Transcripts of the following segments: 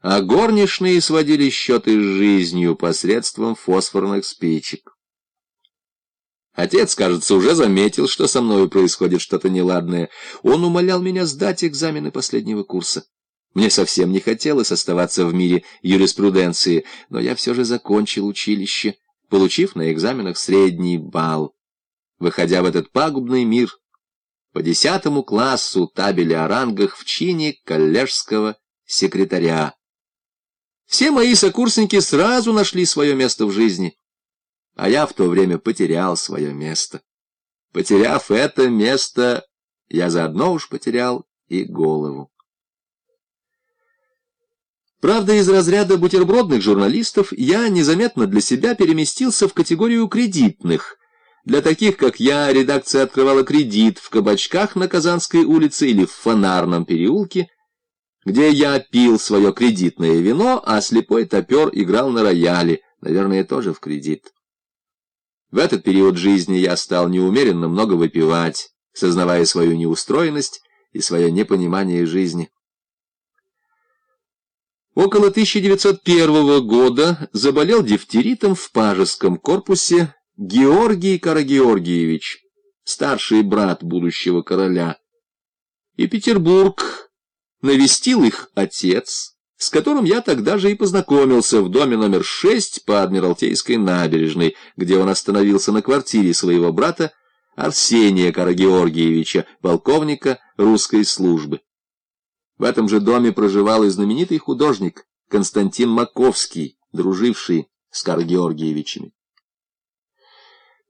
а горничные сводили счеты с жизнью посредством фосфорных спичек. Отец, кажется, уже заметил, что со мной происходит что-то неладное. Он умолял меня сдать экзамены последнего курса. Мне совсем не хотелось оставаться в мире юриспруденции, но я все же закончил училище, получив на экзаменах средний балл. Выходя в этот пагубный мир, по десятому классу табели о рангах в чине коллежского секретаря. Все мои сокурсники сразу нашли свое место в жизни а я в то время потерял свое место. Потеряв это место, я заодно уж потерял и голову. Правда, из разряда бутербродных журналистов я незаметно для себя переместился в категорию кредитных. Для таких, как я, редакция открывала кредит в кабачках на Казанской улице или в Фонарном переулке, где я пил свое кредитное вино, а слепой топер играл на рояле, наверное, тоже в кредит. В этот период жизни я стал неумеренно много выпивать, сознавая свою неустроенность и свое непонимание жизни. Около 1901 года заболел дифтеритом в пажеском корпусе Георгий Карагеоргиевич, старший брат будущего короля. И Петербург навестил их отец, с которым я тогда же и познакомился в доме номер 6 по Адмиралтейской набережной, где он остановился на квартире своего брата Арсения Карагеоргиевича, полковника русской службы. В этом же доме проживал и знаменитый художник Константин Маковский, друживший с Карагеоргиевичами.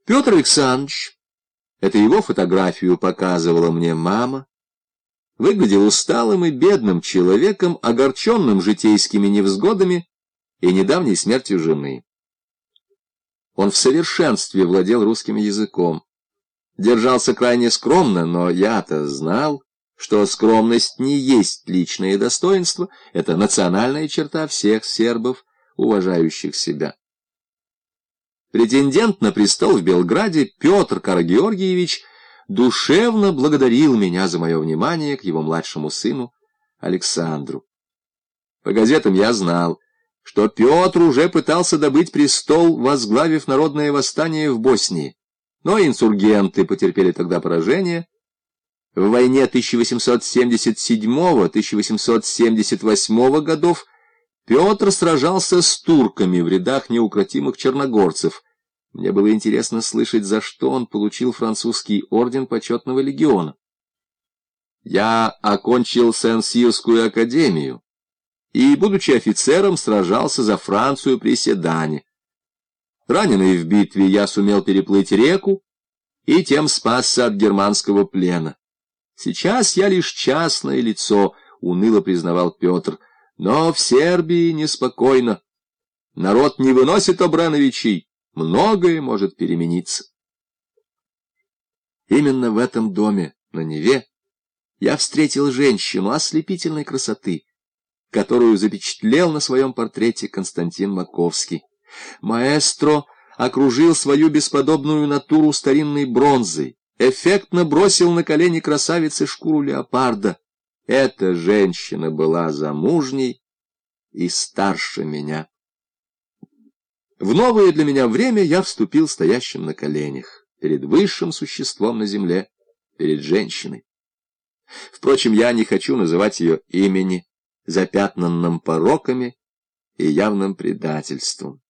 Петр Александрович, это его фотографию показывала мне мама, выглядел усталым и бедным человеком, огорченным житейскими невзгодами и недавней смертью жены. Он в совершенстве владел русским языком. Держался крайне скромно, но я-то знал, что скромность не есть личное достоинство, это национальная черта всех сербов, уважающих себя. Претендент на престол в Белграде Петр Карагеоргиевич душевно благодарил меня за мое внимание к его младшему сыну Александру. По газетам я знал, что Петр уже пытался добыть престол, возглавив народное восстание в Боснии. Но инсургенты потерпели тогда поражение. В войне 1877-1878 годов Петр сражался с турками в рядах неукротимых черногорцев – мне было интересно слышать, за что он получил французский орден почетного легиона. Я окончил Сен-Сирскую академию и, будучи офицером, сражался за Францию при Седане. Раненый в битве, я сумел переплыть реку и тем спасся от германского плена. Сейчас я лишь частное лицо, — уныло признавал Петр, — но в Сербии неспокойно. Народ не выносит Обрановичей многое может перемениться. Именно в этом доме, на Неве, я встретил женщину ослепительной красоты, которую запечатлел на своем портрете Константин Маковский. Маэстро окружил свою бесподобную натуру старинной бронзой, эффектно бросил на колени красавицы шкуру леопарда. Эта женщина была замужней и старше меня. В новое для меня время я вступил стоящим на коленях, перед высшим существом на земле, перед женщиной. Впрочем, я не хочу называть ее имени, запятнанным пороками и явным предательством.